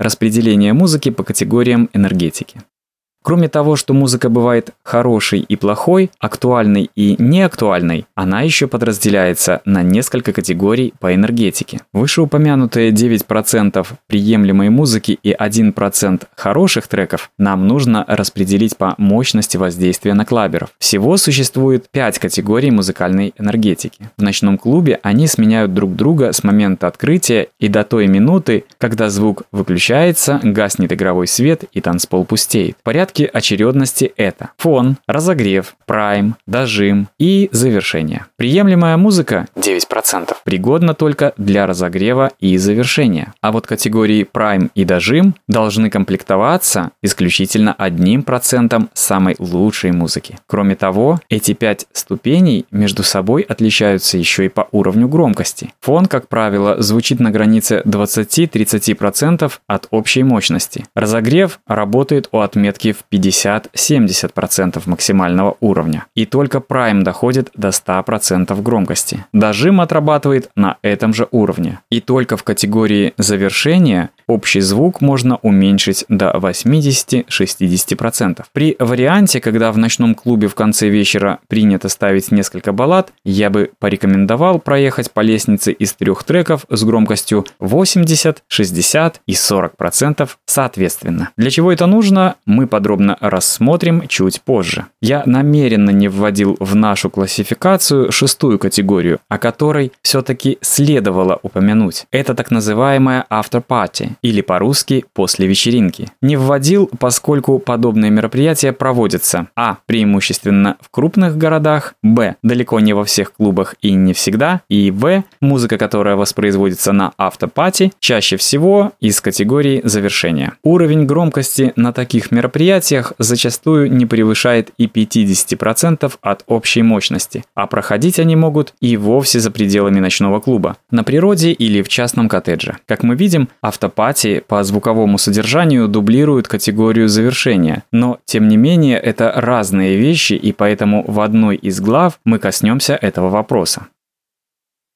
распределение музыки по категориям энергетики. Кроме того, что музыка бывает хорошей и плохой, актуальной и неактуальной, она еще подразделяется на несколько категорий по энергетике. Вышеупомянутые 9% приемлемой музыки и 1% хороших треков нам нужно распределить по мощности воздействия на клаберов. Всего существует 5 категорий музыкальной энергетики. В ночном клубе они сменяют друг друга с момента открытия и до той минуты, когда звук выключается, гаснет игровой свет и танцпол пустеет. Порядок порядке очередности это фон, разогрев, прайм, дожим и завершение. Приемлемая музыка 9% пригодна только для разогрева и завершения. А вот категории прайм и дожим должны комплектоваться исключительно одним процентом самой лучшей музыки. Кроме того, эти пять ступеней между собой отличаются еще и по уровню громкости. Фон, как правило, звучит на границе 20-30% от общей мощности. Разогрев работает у отметки в в 50-70% максимального уровня. И только Prime доходит до 100% громкости. Дожим отрабатывает на этом же уровне. И только в категории завершения общий звук можно уменьшить до 80-60%. При варианте, когда в ночном клубе в конце вечера принято ставить несколько баллад, я бы порекомендовал проехать по лестнице из трех треков с громкостью 80, 60 и 40% соответственно. Для чего это нужно, мы подробно рассмотрим чуть позже. Я намеренно не вводил в нашу классификацию шестую категорию, о которой все-таки следовало упомянуть. Это так называемая after party, или по-русски «после вечеринки». Не вводил, поскольку подобные мероприятия проводятся а. преимущественно в крупных городах, б. далеко не во всех клубах и не всегда, и в. музыка, которая воспроизводится на автопати, чаще всего из категории завершения. Уровень громкости на таких мероприятиях зачастую не превышает и 50% от общей мощности, а проходить они могут и вовсе за пределами ночного клуба, на природе или в частном коттедже. Как мы видим, автопати пати по звуковому содержанию дублируют категорию завершения, но тем не менее это разные вещи и поэтому в одной из глав мы коснемся этого вопроса.